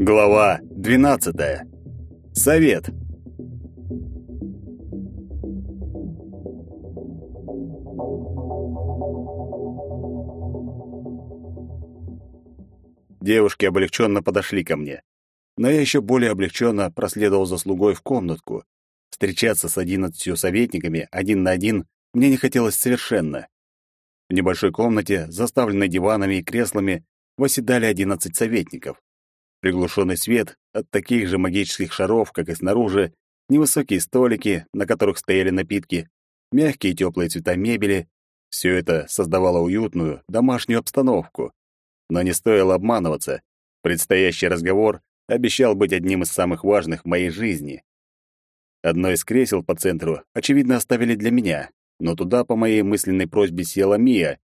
Глава 12. Совет. Девушки облегченно подошли ко мне. Но я еще более облегченно проследовал за слугой в комнатку. Встречаться с одиннадцатью советниками один на один мне не хотелось совершенно. В небольшой комнате, заставленной диванами и креслами, восседали одиннадцать советников. Приглушенный свет от таких же магических шаров, как и снаружи, невысокие столики, на которых стояли напитки, мягкие теплые цвета мебели — все это создавало уютную, домашнюю обстановку. Но не стоило обманываться. Предстоящий разговор обещал быть одним из самых важных в моей жизни. Одно из кресел по центру, очевидно, оставили для меня, но туда по моей мысленной просьбе села Мия,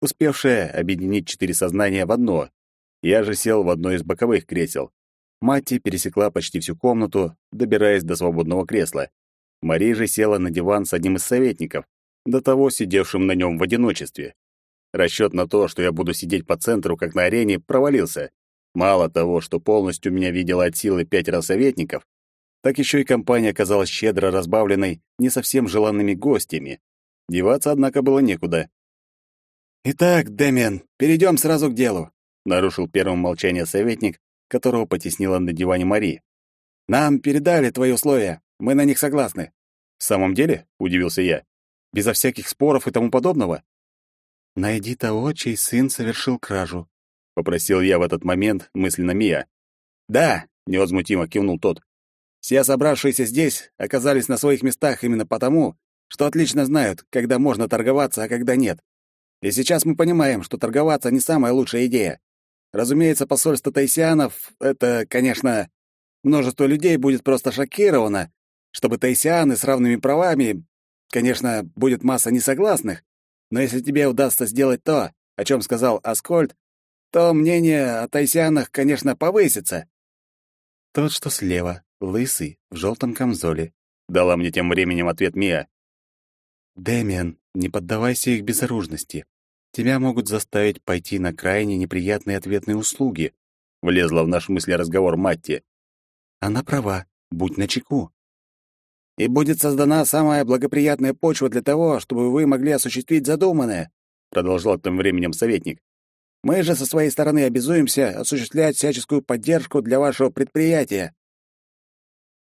успевшая объединить четыре сознания в одно. Я же сел в одно из боковых кресел. Матти пересекла почти всю комнату, добираясь до свободного кресла. Мария же села на диван с одним из советников, до того сидевшим на нем в одиночестве. Расчет на то, что я буду сидеть по центру, как на арене, провалился. Мало того, что полностью меня видела от силы пятеро советников, так еще и компания оказалась щедро разбавленной не совсем желанными гостями. Деваться, однако, было некуда. «Итак, Дэмиан, перейдем сразу к делу», — нарушил первым молчание советник, которого потеснила на диване Мари. «Нам передали твои условия, мы на них согласны». «В самом деле?» — удивился я. «Безо всяких споров и тому подобного?» «Найди того, чей сын совершил кражу», — попросил я в этот момент мысленно Мия. «Да», — невозмутимо кивнул тот. «Все собравшиеся здесь оказались на своих местах именно потому, что отлично знают, когда можно торговаться, а когда нет. И сейчас мы понимаем, что торговаться не самая лучшая идея. Разумеется, посольство тайсианов — это, конечно, множество людей будет просто шокировано, чтобы тайсианы с равными правами... Конечно, будет масса несогласных, но если тебе удастся сделать то, о чем сказал Аскольд, то мнение о тайсианах, конечно, повысится. Тот, что слева, лысый, в желтом камзоле, дала мне тем временем ответ Мия. Дэмиан, не поддавайся их безоружности. Тебя могут заставить пойти на крайне неприятные ответные услуги, влезла в наш мысли разговор Матти. Она права, будь начеку и будет создана самая благоприятная почва для того, чтобы вы могли осуществить задуманное», продолжал тем временем советник. «Мы же со своей стороны обязуемся осуществлять всяческую поддержку для вашего предприятия».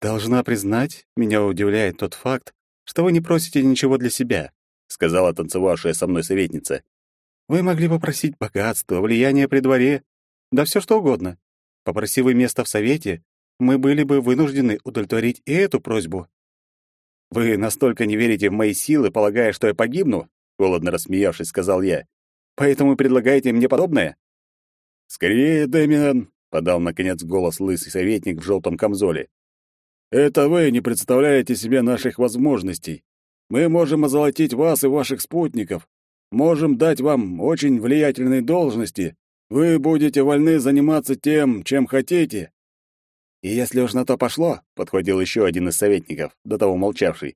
«Должна признать, меня удивляет тот факт, что вы не просите ничего для себя», сказала танцевавшая со мной советница. «Вы могли попросить богатства, влияния при дворе, да все что угодно. Попроси вы место в совете, мы были бы вынуждены удовлетворить и эту просьбу. «Вы настолько не верите в мои силы, полагая, что я погибну?» — холодно рассмеявшись, сказал я. «Поэтому предлагаете мне подобное?» «Скорее, Дэмиан!» — подал, наконец, голос лысый советник в желтом камзоле. «Это вы не представляете себе наших возможностей. Мы можем озолотить вас и ваших спутников, можем дать вам очень влиятельные должности. Вы будете вольны заниматься тем, чем хотите, и если уж на то пошло, подходил еще один из советников, до того молчавший.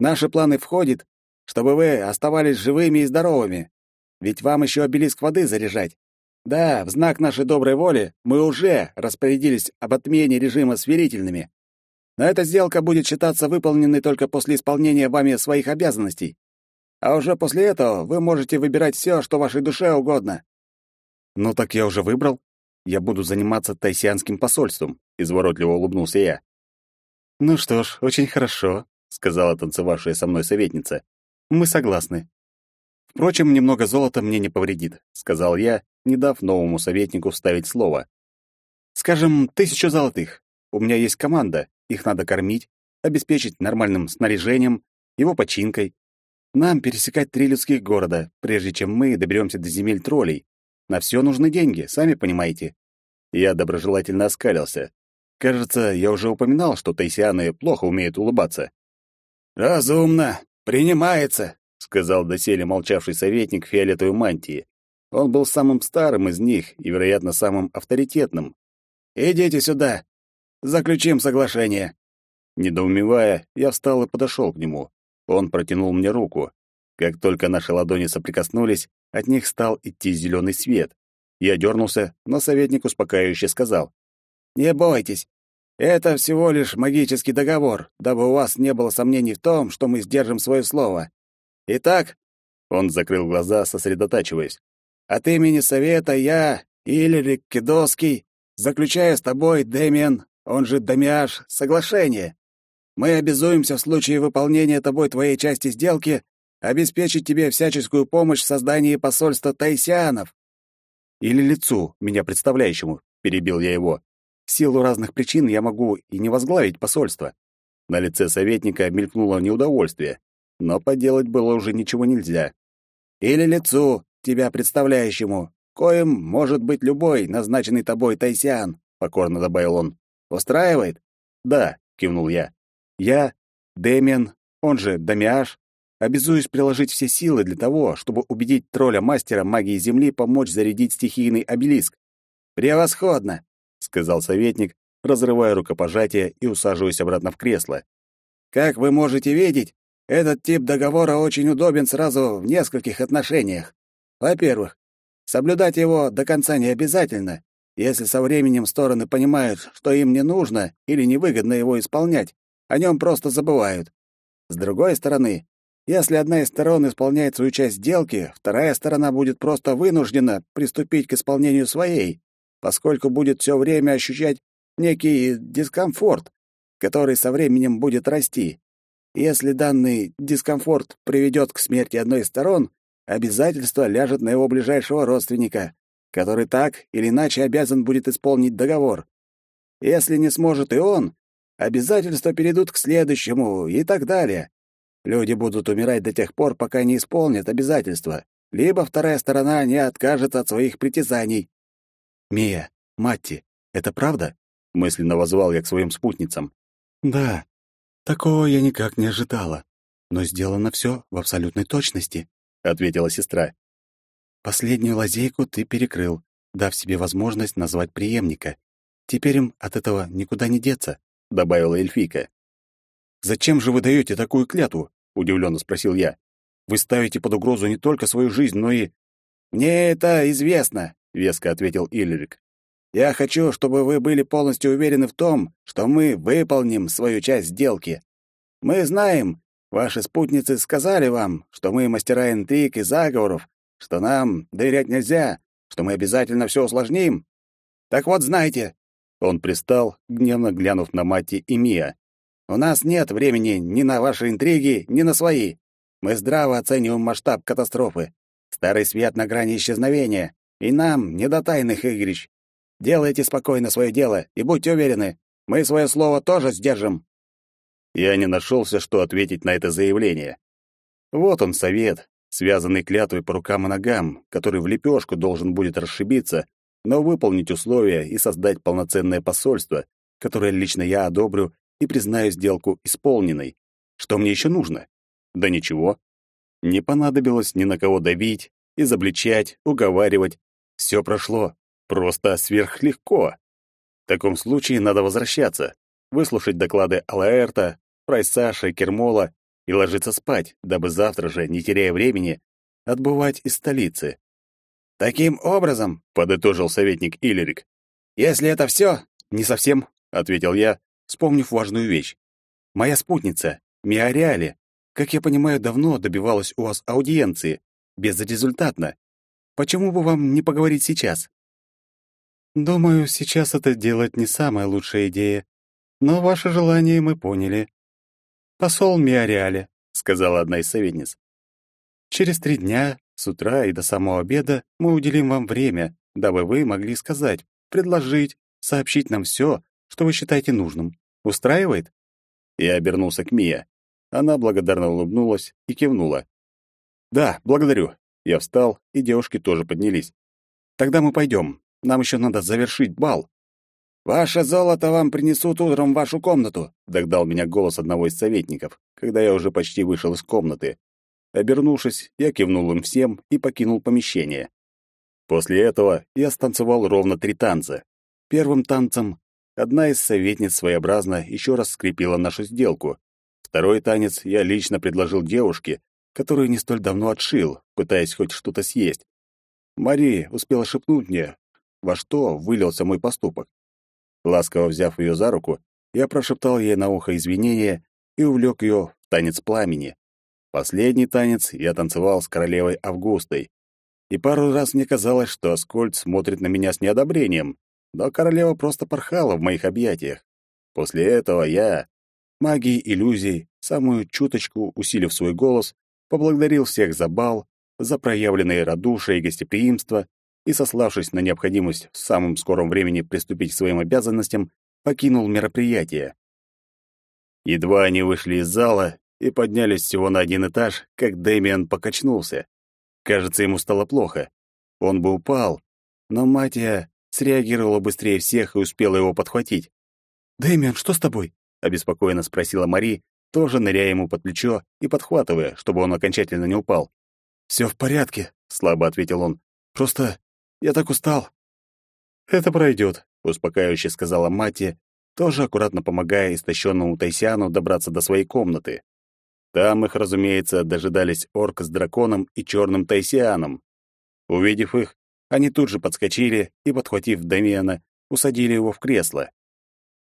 Наши планы входит, чтобы вы оставались живыми и здоровыми. Ведь вам еще обелиск воды заряжать. Да, в знак нашей доброй воли мы уже распорядились об отмене режима сверительными. Но эта сделка будет считаться выполненной только после исполнения вами своих обязанностей. А уже после этого вы можете выбирать все, что вашей душе угодно. Ну так я уже выбрал. Я буду заниматься тайсианским посольством изворотливо улыбнулся я. Ну что ж, очень хорошо, сказала танцевавшая со мной советница. Мы согласны. Впрочем, немного золота мне не повредит, сказал я, не дав новому советнику вставить слово. Скажем, тысячу золотых. У меня есть команда, их надо кормить, обеспечить нормальным снаряжением, его починкой. Нам пересекать три людских города, прежде чем мы доберемся до земель троллей. На все нужны деньги, сами понимаете. Я доброжелательно оскалился. Кажется, я уже упоминал, что тайсианы плохо умеют улыбаться. «Разумно. Принимается», — сказал доселе молчавший советник фиолетовой мантии. Он был самым старым из них и, вероятно, самым авторитетным. «Идите сюда. Заключим соглашение». Недоумевая, я встал и подошел к нему. Он протянул мне руку. Как только наши ладони соприкоснулись, от них стал идти зеленый свет. Я дернулся, но советник успокаивающе сказал. «Не бойтесь. Это всего лишь магический договор, дабы у вас не было сомнений в том, что мы сдержим свое слово. Итак...» Он закрыл глаза, сосредотачиваясь. «От имени Совета я, Иллирик Кедоский, заключаю с тобой, Дэмиан, он же Дамиаш, соглашение. Мы обязуемся в случае выполнения тобой твоей части сделки обеспечить тебе всяческую помощь в создании посольства тайсианов. Или лицу, меня представляющему, перебил я его. В силу разных причин я могу и не возглавить посольство. На лице советника мелькнуло неудовольствие, но поделать было уже ничего нельзя. Или лицу, тебя представляющему, коим может быть любой назначенный тобой тайсиан, покорно добавил он. Устраивает? Да, кивнул я. Я, Дэмиан, он же Дамиаш, обязуюсь приложить все силы для того, чтобы убедить тролля-мастера магии Земли помочь зарядить стихийный обелиск. «Превосходно!» — сказал советник, разрывая рукопожатие и усаживаясь обратно в кресло. «Как вы можете видеть, этот тип договора очень удобен сразу в нескольких отношениях. Во-первых, соблюдать его до конца не обязательно. Если со временем стороны понимают, что им не нужно или невыгодно его исполнять, о нем просто забывают. С другой стороны, если одна из сторон исполняет свою часть сделки, вторая сторона будет просто вынуждена приступить к исполнению своей, поскольку будет все время ощущать некий дискомфорт, который со временем будет расти. Если данный дискомфорт приведет к смерти одной из сторон, обязательство ляжет на его ближайшего родственника, который так или иначе обязан будет исполнить договор. Если не сможет и он, обязательства перейдут к следующему и так далее. Люди будут умирать до тех пор, пока не исполнят обязательства, либо вторая сторона не откажется от своих притязаний. «Мия, Матти, это правда?» — мысленно возвал я к своим спутницам. «Да, такого я никак не ожидала, но сделано все в абсолютной точности», — ответила сестра. «Последнюю лазейку ты перекрыл, дав себе возможность назвать преемника. Теперь им от этого никуда не деться», — добавила эльфийка. «Зачем же вы даете такую клятву?» — удивленно спросил я. «Вы ставите под угрозу не только свою жизнь, но и...» «Мне это известно», — веско ответил Иллирик. «Я хочу, чтобы вы были полностью уверены в том, что мы выполним свою часть сделки. Мы знаем, ваши спутницы сказали вам, что мы мастера интриг и заговоров, что нам доверять нельзя, что мы обязательно все усложним. Так вот, знайте...» Он пристал, гневно глянув на Матти и Мия. У нас нет времени ни на ваши интриги, ни на свои. Мы здраво оцениваем масштаб катастрофы. Старый свет на грани исчезновения, и нам не до тайных игрищ. Делайте спокойно свое дело и будьте уверены, мы свое слово тоже сдержим». Я не нашелся, что ответить на это заявление. Вот он совет, связанный клятвой по рукам и ногам, который в лепешку должен будет расшибиться, но выполнить условия и создать полноценное посольство, которое лично я одобрю и признаю сделку исполненной. Что мне еще нужно? Да ничего. Не понадобилось ни на кого давить, изобличать, уговаривать. Все прошло. Просто сверхлегко. В таком случае надо возвращаться, выслушать доклады Алаэрта, Прайсаша и Кермола и ложиться спать, дабы завтра же, не теряя времени, отбывать из столицы. «Таким образом», — подытожил советник Иллирик, «если это все, «Не совсем», — ответил я, вспомнив важную вещь. «Моя спутница, Миариале, как я понимаю, давно добивалась у вас аудиенции, безрезультатно. Почему бы вам не поговорить сейчас?» «Думаю, сейчас это делать не самая лучшая идея, но ваше желание мы поняли. Посол Миариале», — сказала одна из советниц. «Через три дня, с утра и до самого обеда, мы уделим вам время, дабы вы могли сказать, предложить, сообщить нам все, что вы считаете нужным. Устраивает?» Я обернулся к Мия. Она благодарно улыбнулась и кивнула. «Да, благодарю». Я встал, и девушки тоже поднялись. «Тогда мы пойдем. Нам еще надо завершить бал». «Ваше золото вам принесут утром в вашу комнату», — догнал меня голос одного из советников, когда я уже почти вышел из комнаты. Обернувшись, я кивнул им всем и покинул помещение. После этого я станцевал ровно три танца. Первым танцем Одна из советниц своеобразно еще раз скрепила нашу сделку. Второй танец я лично предложил девушке, которую не столь давно отшил, пытаясь хоть что-то съесть. Мари успела шепнуть мне, во что вылился мой поступок. Ласково взяв ее за руку, я прошептал ей на ухо извинения и увлек ее в танец пламени. Последний танец я танцевал с королевой Августой. И пару раз мне казалось, что Аскольд смотрит на меня с неодобрением, но королева просто порхала в моих объятиях. После этого я, магией иллюзий, самую чуточку усилив свой голос, поблагодарил всех за бал, за проявленные радушие и гостеприимство и, сославшись на необходимость в самом скором времени приступить к своим обязанностям, покинул мероприятие. Едва они вышли из зала и поднялись всего на один этаж, как Дэмиан покачнулся. Кажется, ему стало плохо. Он бы упал, но Матия среагировала быстрее всех и успела его подхватить. «Дэмиан, что с тобой?» — обеспокоенно спросила Мари, тоже ныряя ему под плечо и подхватывая, чтобы он окончательно не упал. «Все в порядке», — слабо ответил он. «Просто я так устал». «Это пройдет», — успокаивающе сказала Мати, тоже аккуратно помогая истощенному Тайсиану добраться до своей комнаты. Там их, разумеется, дожидались орк с драконом и черным тайсианом. Увидев их, они тут же подскочили и, подхватив Дамиана, усадили его в кресло.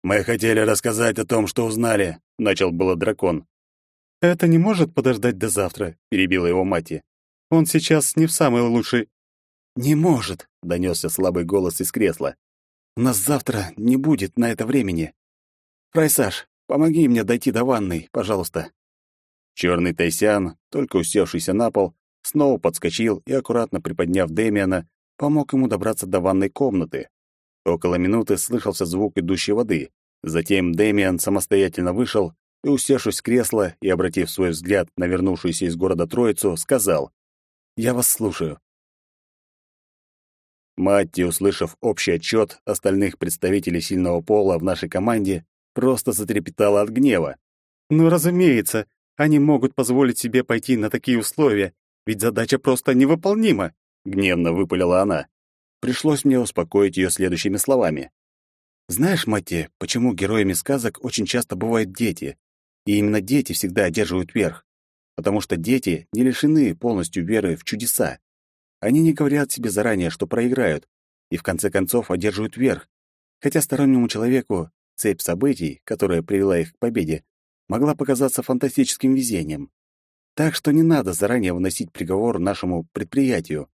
«Мы хотели рассказать о том, что узнали», — начал было дракон. «Это не может подождать до завтра», — перебила его мать. «Он сейчас не в самый лучший...» «Не может», — донесся слабый голос из кресла. «У нас завтра не будет на это времени. Прайсаж, помоги мне дойти до ванной, пожалуйста». Черный Тайсян, только усевшийся на пол, снова подскочил и, аккуратно приподняв Дэмиана, помог ему добраться до ванной комнаты. Около минуты слышался звук идущей воды. Затем Дэмиан самостоятельно вышел и, усевшись в кресло и обратив свой взгляд на вернувшуюся из города Троицу, сказал «Я вас слушаю». Матти, услышав общий отчет остальных представителей сильного пола в нашей команде, просто затрепетала от гнева. «Ну, разумеется, они могут позволить себе пойти на такие условия, ведь задача просто невыполнима, гневно выпалила она. Пришлось мне успокоить ее следующими словами. Знаешь, Матти, почему героями сказок очень часто бывают дети? И именно дети всегда одерживают верх. Потому что дети не лишены полностью веры в чудеса. Они не говорят себе заранее, что проиграют, и в конце концов одерживают верх. Хотя стороннему человеку цепь событий, которая привела их к победе, могла показаться фантастическим везением. Так что не надо заранее вносить приговор нашему предприятию.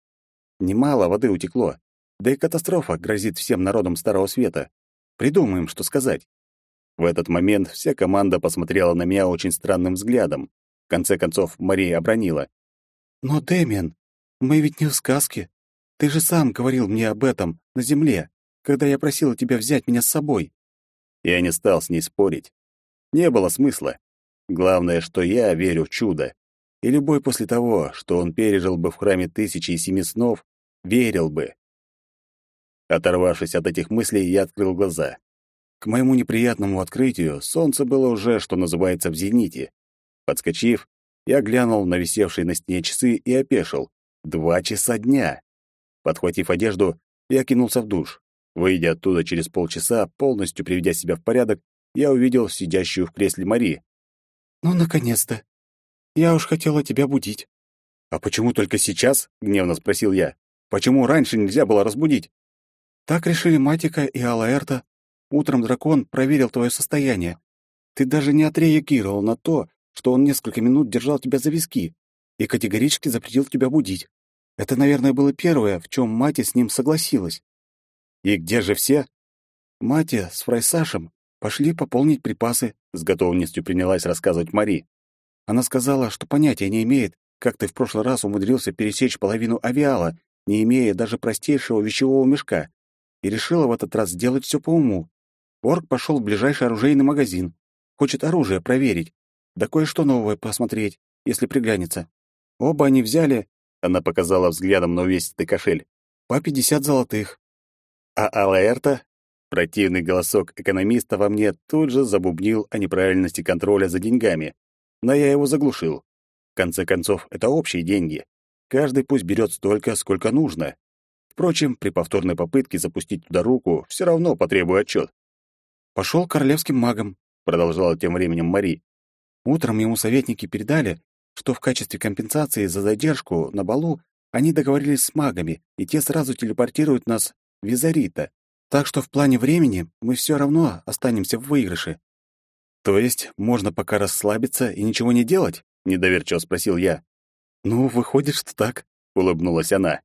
Немало воды утекло, да и катастрофа грозит всем народам Старого Света. Придумаем, что сказать. В этот момент вся команда посмотрела на меня очень странным взглядом. В конце концов, Мария обронила. «Но, Дэмиан, мы ведь не в сказке. Ты же сам говорил мне об этом на земле, когда я просила тебя взять меня с собой». Я не стал с ней спорить. Не было смысла. Главное, что я верю в чудо. И любой после того, что он пережил бы в храме тысячи и семи снов, верил бы. Оторвавшись от этих мыслей, я открыл глаза. К моему неприятному открытию солнце было уже, что называется, в зените. Подскочив, я глянул на висевшие на стене часы и опешил. Два часа дня. Подхватив одежду, я кинулся в душ. Выйдя оттуда через полчаса, полностью приведя себя в порядок, я увидел сидящую в кресле Мари. «Ну, наконец-то! Я уж хотела тебя будить». «А почему только сейчас?» — гневно спросил я. «Почему раньше нельзя было разбудить?» «Так решили Матика и Алаэрта. Утром дракон проверил твое состояние. Ты даже не отреагировал на то, что он несколько минут держал тебя за виски и категорически запретил тебя будить. Это, наверное, было первое, в чем Мати с ним согласилась. И где же все? Мати с Фрайсашем Пошли пополнить припасы, с готовностью принялась рассказывать Мари. Она сказала, что понятия не имеет, как ты в прошлый раз умудрился пересечь половину авиала, не имея даже простейшего вещевого мешка, и решила в этот раз сделать все по уму. Орк пошел в ближайший оружейный магазин. Хочет оружие проверить, да кое-что новое посмотреть, если приглянется. Оба они взяли, она показала взглядом на увесистый кошель, по пятьдесят золотых. А Алаэрта Противный голосок экономиста во мне тут же забубнил о неправильности контроля за деньгами, но я его заглушил. В конце концов, это общие деньги. Каждый пусть берет столько, сколько нужно. Впрочем, при повторной попытке запустить туда руку, все равно потребую отчет. «Пошел королевским магам», — продолжала тем временем Мари. Утром ему советники передали, что в качестве компенсации за задержку на балу они договорились с магами, и те сразу телепортируют нас в Визарита. Так что в плане времени мы все равно останемся в выигрыше. То есть можно пока расслабиться и ничего не делать? недоверчиво спросил я. Ну, выходит, что так, улыбнулась она.